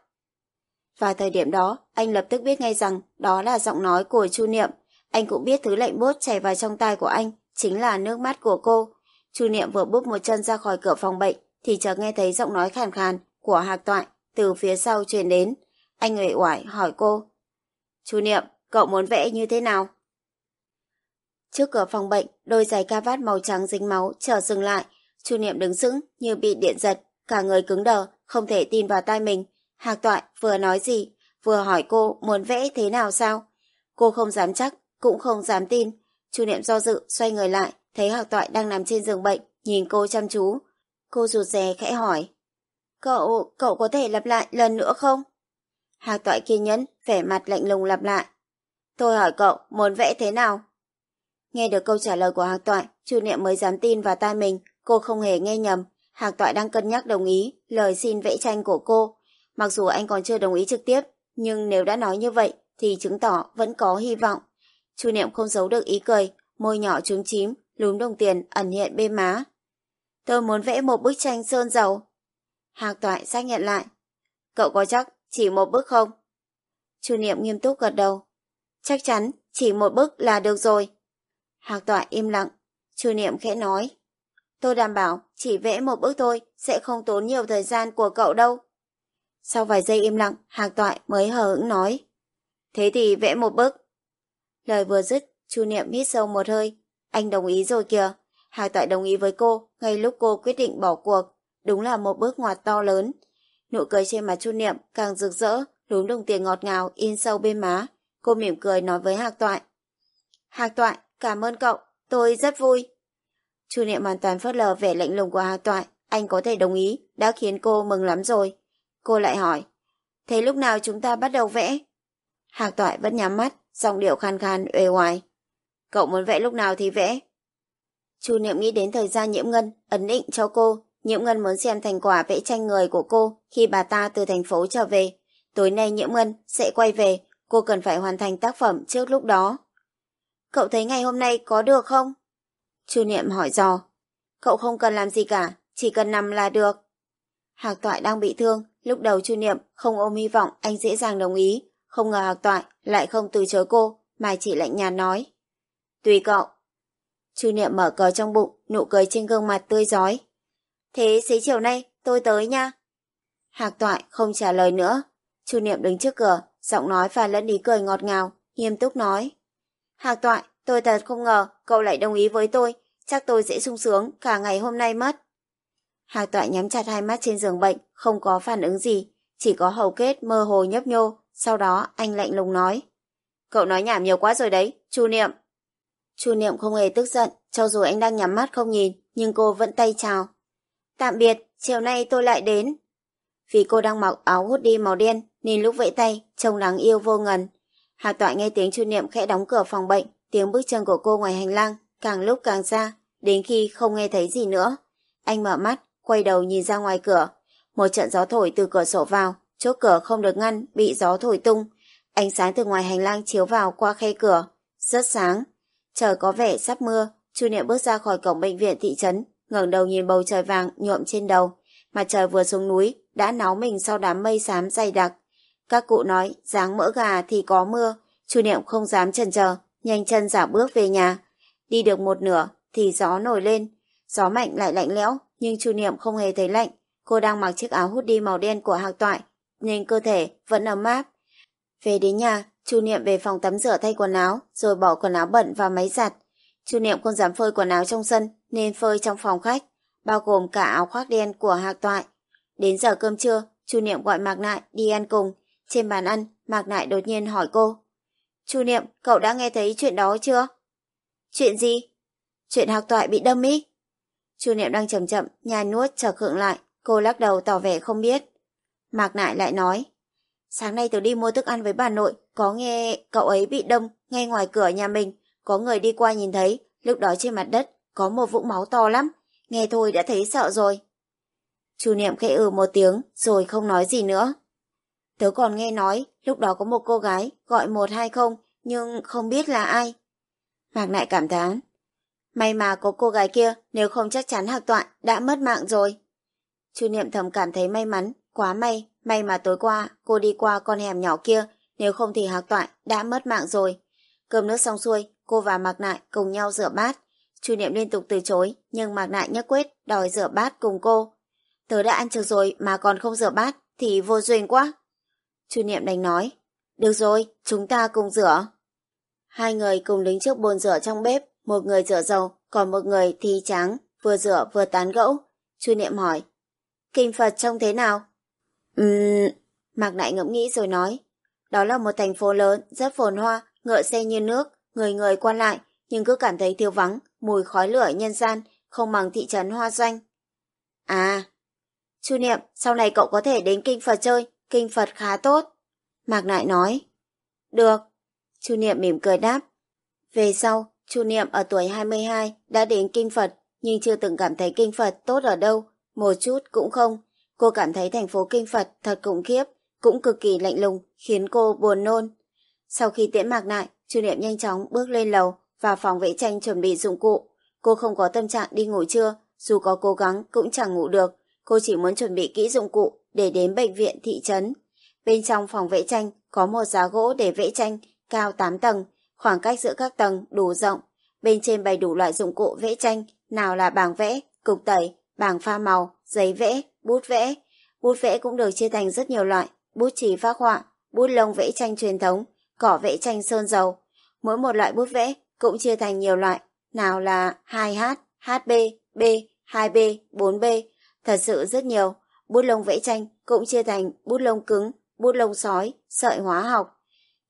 Và thời điểm đó, anh lập tức biết ngay rằng đó là giọng nói của Chu Niệm. Anh cũng biết thứ lạnh bốt chảy vào trong tai của anh chính là nước mắt của cô. Chu Niệm vừa bước một chân ra khỏi cửa phòng bệnh thì chợt nghe thấy giọng nói khàn khàn của Hạc Toại từ phía sau truyền đến. Anh uể oải hỏi cô. Chu Niệm, cậu muốn vẽ như thế nào? Trước cửa phòng bệnh, đôi giày ca vát màu trắng dính máu chờ dừng lại. Chu Niệm đứng sững như bị điện giật, cả người cứng đờ, không thể tin vào tai mình. Hạc Toại vừa nói gì, vừa hỏi cô muốn vẽ thế nào sao? Cô không dám chắc, cũng không dám tin. Chu Niệm do dự, xoay người lại, thấy Hạc Toại đang nằm trên giường bệnh, nhìn cô chăm chú. Cô rụt rè khẽ hỏi. Cậu, cậu có thể lặp lại lần nữa không? Hạc Toại kiên nhẫn, vẻ mặt lạnh lùng lặp lại. Tôi hỏi cậu, muốn vẽ thế nào? Nghe được câu trả lời của Hạc Toại, Chu Niệm mới dám tin vào tai mình, cô không hề nghe nhầm. Hạc Toại đang cân nhắc đồng ý lời xin vẽ tranh của cô. Mặc dù anh còn chưa đồng ý trực tiếp, nhưng nếu đã nói như vậy thì chứng tỏ vẫn có hy vọng. Chu Niệm không giấu được ý cười, môi nhỏ trúng chím, lúm đồng tiền ẩn hiện bên má. Tôi muốn vẽ một bức tranh sơn dầu. Hạc Toại xác nhận lại. Cậu có chắc chỉ một bức không? Chu Niệm nghiêm túc gật đầu. Chắc chắn, chỉ một bức là được rồi. Hạc Toại im lặng. Chu Niệm khẽ nói. Tôi đảm bảo chỉ vẽ một bức thôi sẽ không tốn nhiều thời gian của cậu đâu. Sau vài giây im lặng, Hạc Toại mới hờ hững nói. Thế thì vẽ một bức. Lời vừa dứt, Chu Niệm hít sâu một hơi. Anh đồng ý rồi kìa. Hạc Toại đồng ý với cô ngay lúc cô quyết định bỏ cuộc. Đúng là một bước ngoặt to lớn. Nụ cười trên mặt Chu Niệm càng rực rỡ, đúng đồng tiền ngọt ngào in sâu bên má. Cô mỉm cười nói với Hạc Toại. Hạc Toại, cảm ơn cậu, tôi rất vui. Chu Niệm hoàn toàn phớt lờ vẻ lạnh lùng của Hạc Toại. Anh có thể đồng ý, đã khiến cô mừng lắm rồi. Cô lại hỏi, thế lúc nào chúng ta bắt đầu vẽ? Hạc Toại vẫn nhắm mắt, giọng điệu khan khan, uể oải. Cậu muốn vẽ lúc nào thì vẽ. Chu Niệm nghĩ đến thời gian Nhiễm Ngân ấn định cho cô. Nhiễm Ngân muốn xem thành quả vẽ tranh người của cô khi bà ta từ thành phố trở về. Tối nay Nhiễm Ngân sẽ quay về, cô cần phải hoàn thành tác phẩm trước lúc đó. Cậu thấy ngày hôm nay có được không? Chu Niệm hỏi dò. Cậu không cần làm gì cả, chỉ cần nằm là được. Hạc Toại đang bị thương, lúc đầu Chu Niệm không ôm hy vọng anh dễ dàng đồng ý. Không ngờ Hạc Toại lại không từ chối cô, mà chỉ lạnh nhạt nói. Tùy cậu. Chu Niệm mở cờ trong bụng, nụ cười trên gương mặt tươi giói. Thế xế chiều nay tôi tới nha. Hạc Toại không trả lời nữa. Chu Niệm đứng trước cửa, giọng nói và lẫn ý cười ngọt ngào, nghiêm túc nói. Hạc Toại, tôi thật không ngờ cậu lại đồng ý với tôi, chắc tôi sẽ sung sướng cả ngày hôm nay mất. Hạc Toại nhắm chặt hai mắt trên giường bệnh, không có phản ứng gì, chỉ có hầu kết mơ hồ nhấp nhô, sau đó anh lạnh lùng nói. Cậu nói nhảm nhiều quá rồi đấy, Chu Niệm. Chu Niệm không hề tức giận, cho dù anh đang nhắm mắt không nhìn, nhưng cô vẫn tay chào. Tạm biệt, chiều nay tôi lại đến. Vì cô đang mặc áo hút đi màu đen, nên lúc vẫy tay, trông đáng yêu vô ngần. Hà Toại nghe tiếng Chu Niệm khẽ đóng cửa phòng bệnh, tiếng bước chân của cô ngoài hành lang, càng lúc càng xa, đến khi không nghe thấy gì nữa. Anh mở mắt, quay đầu nhìn ra ngoài cửa. Một trận gió thổi từ cửa sổ vào, chốt cửa không được ngăn, bị gió thổi tung. Ánh sáng từ ngoài hành lang chiếu vào qua khe cửa. Rất sáng. Trời có vẻ sắp mưa, Chu Niệm bước ra khỏi cổng bệnh viện thị trấn, ngẩng đầu nhìn bầu trời vàng nhuộm trên đầu. Mặt trời vừa xuống núi, đã náo mình sau đám mây xám dày đặc. Các cụ nói, dáng mỡ gà thì có mưa. Chu Niệm không dám chần chờ, nhanh chân giả bước về nhà. Đi được một nửa, thì gió nổi lên. Gió mạnh lại lạnh lẽo, nhưng Chu Niệm không hề thấy lạnh. Cô đang mặc chiếc áo hút đi màu đen của Hạc Toại, nên cơ thể vẫn ấm áp. Về đến nhà, Chu Niệm về phòng tắm rửa thay quần áo, rồi bỏ quần áo bẩn vào máy giặt. Chu Niệm không dám phơi quần áo trong sân, nên phơi trong phòng khách, bao gồm cả áo khoác đen của Hạc Toại. Đến giờ cơm trưa, Chu Niệm gọi Mạc Nại đi ăn cùng. Trên bàn ăn, Mạc Nại đột nhiên hỏi cô. Chu Niệm, cậu đã nghe thấy chuyện đó chưa? Chuyện gì? Chuyện Hạc Toại bị đâm ý. Chu Niệm đang chậm chậm, nhai nuốt chờ khựng lại, cô lắc đầu tỏ vẻ không biết. Mạc Nại lại nói, sáng nay tớ đi mua thức ăn với bà nội, có nghe cậu ấy bị đâm ngay ngoài cửa nhà mình, có người đi qua nhìn thấy, lúc đó trên mặt đất có một vũng máu to lắm, nghe thôi đã thấy sợ rồi. Chu Niệm khẽ ừ một tiếng, rồi không nói gì nữa. Tớ còn nghe nói, lúc đó có một cô gái gọi một hai không, nhưng không biết là ai. Mạc Nại cảm thán, May mà có cô gái kia, nếu không chắc chắn Hạc Toạn đã mất mạng rồi. Chu Niệm thầm cảm thấy may mắn, quá may, may mà tối qua cô đi qua con hẻm nhỏ kia, nếu không thì Hạc Toại đã mất mạng rồi. Cơm nước xong xuôi, cô và Mạc Nại cùng nhau rửa bát. Chu Niệm liên tục từ chối, nhưng Mạc Nại nhất quyết đòi rửa bát cùng cô. Tớ đã ăn trực rồi mà còn không rửa bát thì vô duyên quá. Chu Niệm đành nói, được rồi, chúng ta cùng rửa. Hai người cùng đứng trước bồn rửa trong bếp, một người rửa dầu, còn một người thì trắng, vừa rửa vừa tán gẫu. Chu Niệm hỏi, kinh Phật trông thế nào? Ừm, Mạc Nại ngẫm nghĩ rồi nói, đó là một thành phố lớn, rất phồn hoa, ngựa xe như nước, người người qua lại, nhưng cứ cảm thấy thiếu vắng, mùi khói lửa nhân gian, không bằng thị trấn Hoa Doanh. À, Chu Niệm, sau này cậu có thể đến Kinh Phật chơi, Kinh Phật khá tốt. Mạc Nại nói. Được. Chu Niệm mỉm cười đáp. Về sau, Chu Niệm ở tuổi 22 đã đến Kinh Phật, nhưng chưa từng cảm thấy Kinh Phật tốt ở đâu, một chút cũng không. Cô cảm thấy thành phố Kinh Phật thật khủng khiếp, cũng cực kỳ lạnh lùng, khiến cô buồn nôn. Sau khi tiễn Mạc Nại, Chu Niệm nhanh chóng bước lên lầu, và phòng vẽ tranh chuẩn bị dụng cụ. Cô không có tâm trạng đi ngủ trưa, dù có cố gắng cũng chẳng ngủ được. Cô chỉ muốn chuẩn bị kỹ dụng cụ để đến bệnh viện thị trấn. Bên trong phòng vẽ tranh có một giá gỗ để vẽ tranh, cao 8 tầng, khoảng cách giữa các tầng đủ rộng. Bên trên bày đủ loại dụng cụ vẽ tranh, nào là bảng vẽ, cục tẩy, bảng pha màu, giấy vẽ, bút vẽ. Bút vẽ cũng được chia thành rất nhiều loại, bút chì phác họa, bút lông vẽ tranh truyền thống, cỏ vẽ tranh sơn dầu. Mỗi một loại bút vẽ cũng chia thành nhiều loại, nào là 2H, HB, B, 2B, 4B, thật sự rất nhiều. Bút lông vẽ tranh cũng chia thành bút lông cứng, bút lông sói, sợi hóa học.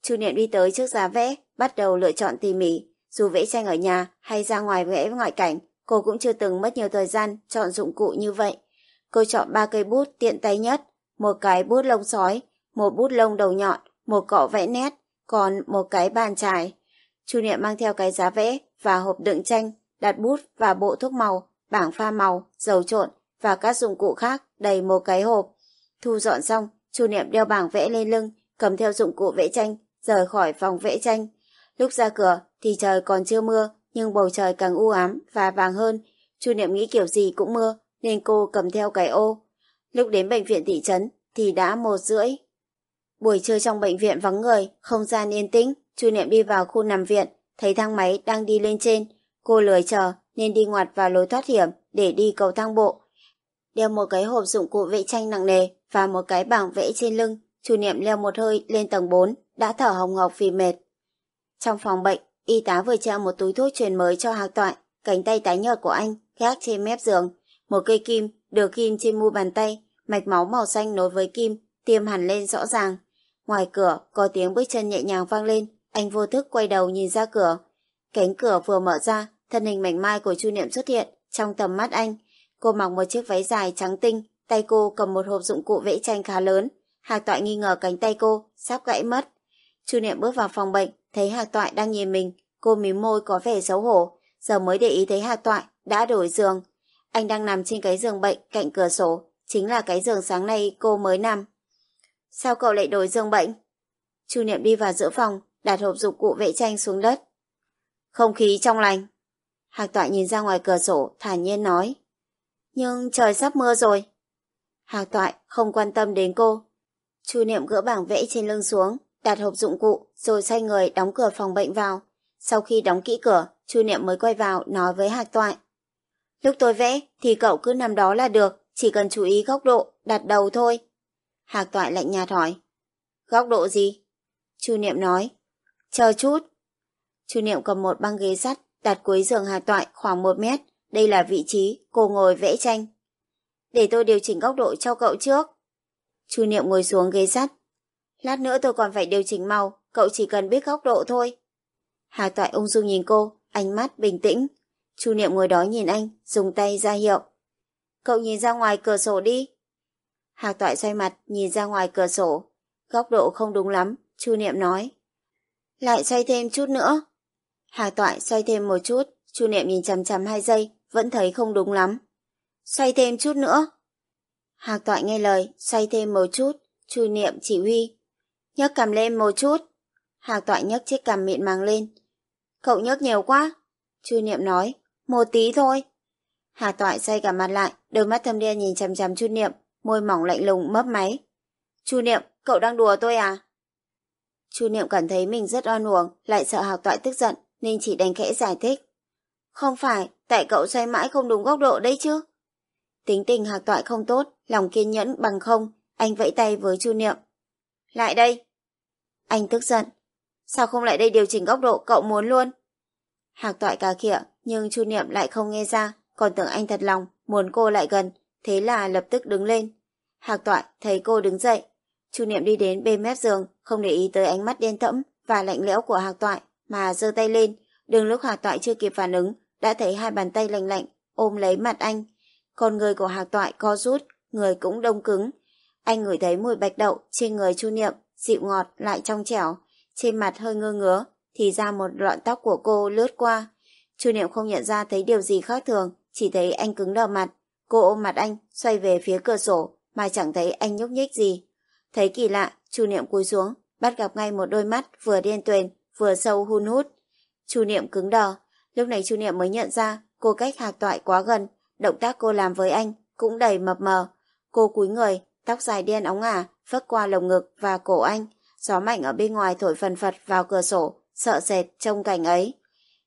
Chu Niệm đi tới trước giá vẽ, bắt đầu lựa chọn tỉ mỉ. Dù vẽ tranh ở nhà hay ra ngoài vẽ ngoại cảnh, cô cũng chưa từng mất nhiều thời gian chọn dụng cụ như vậy. Cô chọn ba cây bút tiện tay nhất, một cái bút lông sói, một bút lông đầu nhọn, một cọ vẽ nét, còn một cái bàn chải. Chu Niệm mang theo cái giá vẽ và hộp đựng tranh, đặt bút và bộ thuốc màu, bảng pha màu, dầu trộn và các dụng cụ khác đầy một cái hộp. Thu dọn xong, Chu Niệm đeo bảng vẽ lên lưng, cầm theo dụng cụ vẽ tranh, rời khỏi phòng vẽ tranh. Lúc ra cửa thì trời còn chưa mưa, nhưng bầu trời càng u ám và vàng hơn. Chu Niệm nghĩ kiểu gì cũng mưa, nên cô cầm theo cái ô. Lúc đến bệnh viện thị trấn thì đã một rưỡi. Buổi trưa trong bệnh viện vắng người, không gian yên tĩnh, Chu Niệm đi vào khu nằm viện, thấy thang máy đang đi lên trên. Cô lười chờ nên đi ngoặt vào lối thoát hiểm để đi cầu thang bộ. Đeo một cái hộp dụng cụ vẽ tranh nặng nề và một cái bảng vẽ trên lưng, Chu Niệm leo một hơi lên tầng 4, đã thở hồng hộc vì mệt. Trong phòng bệnh, y tá vừa treo một túi thuốc truyền mới cho Hạc Toại, cánh tay tái nhợt của anh gác trên mép giường, một cây kim được ghim trên mu bàn tay, mạch máu màu xanh nối với kim, tiêm hẳn lên rõ ràng. Ngoài cửa có tiếng bước chân nhẹ nhàng vang lên, anh vô thức quay đầu nhìn ra cửa. Cánh cửa vừa mở ra, thân hình mảnh mai của Chu Niệm xuất hiện trong tầm mắt anh. Cô mặc một chiếc váy dài trắng tinh, tay cô cầm một hộp dụng cụ vẽ tranh khá lớn. Hạc Toại nghi ngờ cánh tay cô sắp gãy mất. Chu Niệm bước vào phòng bệnh, thấy Hạc Toại đang nhìn mình, cô mím môi có vẻ xấu hổ, giờ mới để ý thấy Hạc Toại đã đổi giường. Anh đang nằm trên cái giường bệnh cạnh cửa sổ, chính là cái giường sáng nay cô mới nằm. Sao cậu lại đổi giường bệnh? Chu Niệm đi vào giữa phòng, đặt hộp dụng cụ vẽ tranh xuống đất. Không khí trong lành. Hạc Toại nhìn ra ngoài cửa sổ, thản nhiên nói. Nhưng trời sắp mưa rồi. Hạc Toại không quan tâm đến cô. Chu Niệm gỡ bảng vẽ trên lưng xuống, đặt hộp dụng cụ, rồi xoay người đóng cửa phòng bệnh vào. Sau khi đóng kỹ cửa, Chu Niệm mới quay vào nói với Hạc Toại. Lúc tôi vẽ thì cậu cứ nằm đó là được, chỉ cần chú ý góc độ, đặt đầu thôi. Hạc Toại lạnh nhạt hỏi. Góc độ gì? Chu Niệm nói. Chờ chút. Chu Niệm cầm một băng ghế sắt, đặt cuối giường Hạc Toại khoảng một mét. Đây là vị trí cô ngồi vẽ tranh. Để tôi điều chỉnh góc độ cho cậu trước. Chu Niệm ngồi xuống ghế sắt. Lát nữa tôi còn phải điều chỉnh màu, cậu chỉ cần biết góc độ thôi. Hạc Toại ung dung nhìn cô, ánh mắt bình tĩnh. Chu Niệm ngồi đó nhìn anh, dùng tay ra hiệu. Cậu nhìn ra ngoài cửa sổ đi. Hạc Toại xoay mặt, nhìn ra ngoài cửa sổ. Góc độ không đúng lắm, Chu Niệm nói. Lại xoay thêm chút nữa. Hạc Toại xoay thêm một chút, Chu Niệm nhìn chằm chằm hai giây, vẫn thấy không đúng lắm. Xoay thêm chút nữa. Hạc Toại nghe lời, xoay thêm một chút, Chu Niệm chỉ huy. Nhấc cầm lên một chút. Hạc Toại nhấc chiếc cằm mịn màng lên. Cậu nhấc nhiều quá. Chu Niệm nói, một tí thôi. Hà Toại xoay cả mặt lại, đôi mắt thâm đen nhìn chằm chằm Chu Niệm, môi mỏng lạnh lùng mấp máy. Chu Niệm, cậu đang đùa tôi à? Chu Niệm cảm thấy mình rất oan uổng, lại sợ Hạc Toại tức giận, nên chỉ đành khẽ giải thích. Không phải, tại cậu xoay mãi không đúng góc độ đấy chứ. Tính tình Hạc Toại không tốt, lòng kiên nhẫn bằng không, anh vẫy tay với Chu Niệm. Lại đây. Anh tức giận. Sao không lại đây điều chỉnh góc độ cậu muốn luôn? Hạc Toại cà khịa, nhưng Chu Niệm lại không nghe ra, còn tưởng anh thật lòng, muốn cô lại gần, thế là lập tức đứng lên. Hạc Toại thấy cô đứng dậy, Chu Niệm đi đến bên mép giường, không để ý tới ánh mắt đen thẫm và lạnh lẽo của Hạc Toại mà giơ tay lên. Đường lúc Hạc Toại chưa kịp phản ứng, đã thấy hai bàn tay lạnh lạnh ôm lấy mặt anh. Con người của Hạc Toại co rút, người cũng đông cứng. Anh ngửi thấy mùi bạch đậu trên người Chu Niệm, dịu ngọt lại trong trẻo, trên mặt hơi ngơ ngứa, thì ra một lọn tóc của cô lướt qua. Chu Niệm không nhận ra thấy điều gì khác thường, chỉ thấy anh cứng đờ mặt. Cô ôm mặt anh, xoay về phía cửa sổ, mà chẳng thấy anh nhúc nhích gì. Thấy kỳ lạ, Chu Niệm cúi xuống, bắt gặp ngay một đôi mắt vừa đen tuyền, vừa sâu hun hút. Chu Niệm cứng đờ, lúc này Chu Niệm mới nhận ra cô cách hạc toại quá gần, động tác cô làm với anh cũng đầy mập mờ. Cô cúi người, tóc dài đen óng ả, phất qua lồng ngực và cổ anh, gió mạnh ở bên ngoài thổi phần phật vào cửa sổ, sợ sệt trong cảnh ấy.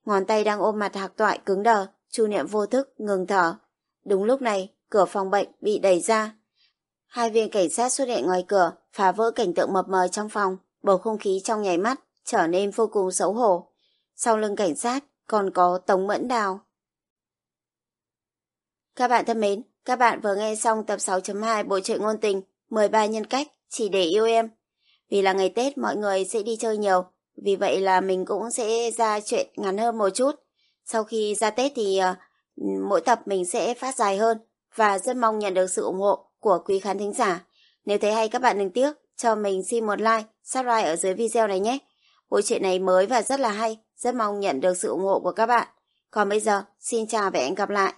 Ngón tay đang ôm mặt hạc toại cứng đờ, Chu Niệm vô thức ngừng thở. Đúng lúc này, cửa phòng bệnh bị đẩy ra. Hai viên cảnh sát xuất hiện ngoài cửa, phá vỡ cảnh tượng mập mờ trong phòng, bầu không khí trong nháy mắt trở nên vô cùng xấu hổ. Sau lưng cảnh sát còn có Tống Mẫn Đào. Các bạn thân mến, các bạn vừa nghe xong tập 6.2 bộ truyện ngôn tình 13 nhân cách chỉ để yêu em. Vì là ngày Tết mọi người sẽ đi chơi nhiều, vì vậy là mình cũng sẽ ra chuyện ngắn hơn một chút. Sau khi ra Tết thì uh, mỗi tập mình sẽ phát dài hơn và rất mong nhận được sự ủng hộ của quý khán thính giả. Nếu thấy hay các bạn đừng tiếc cho mình xin một like, subscribe ở dưới video này nhé. Bộ truyện này mới và rất là hay, rất mong nhận được sự ủng hộ của các bạn. Còn bây giờ, xin chào và hẹn gặp lại.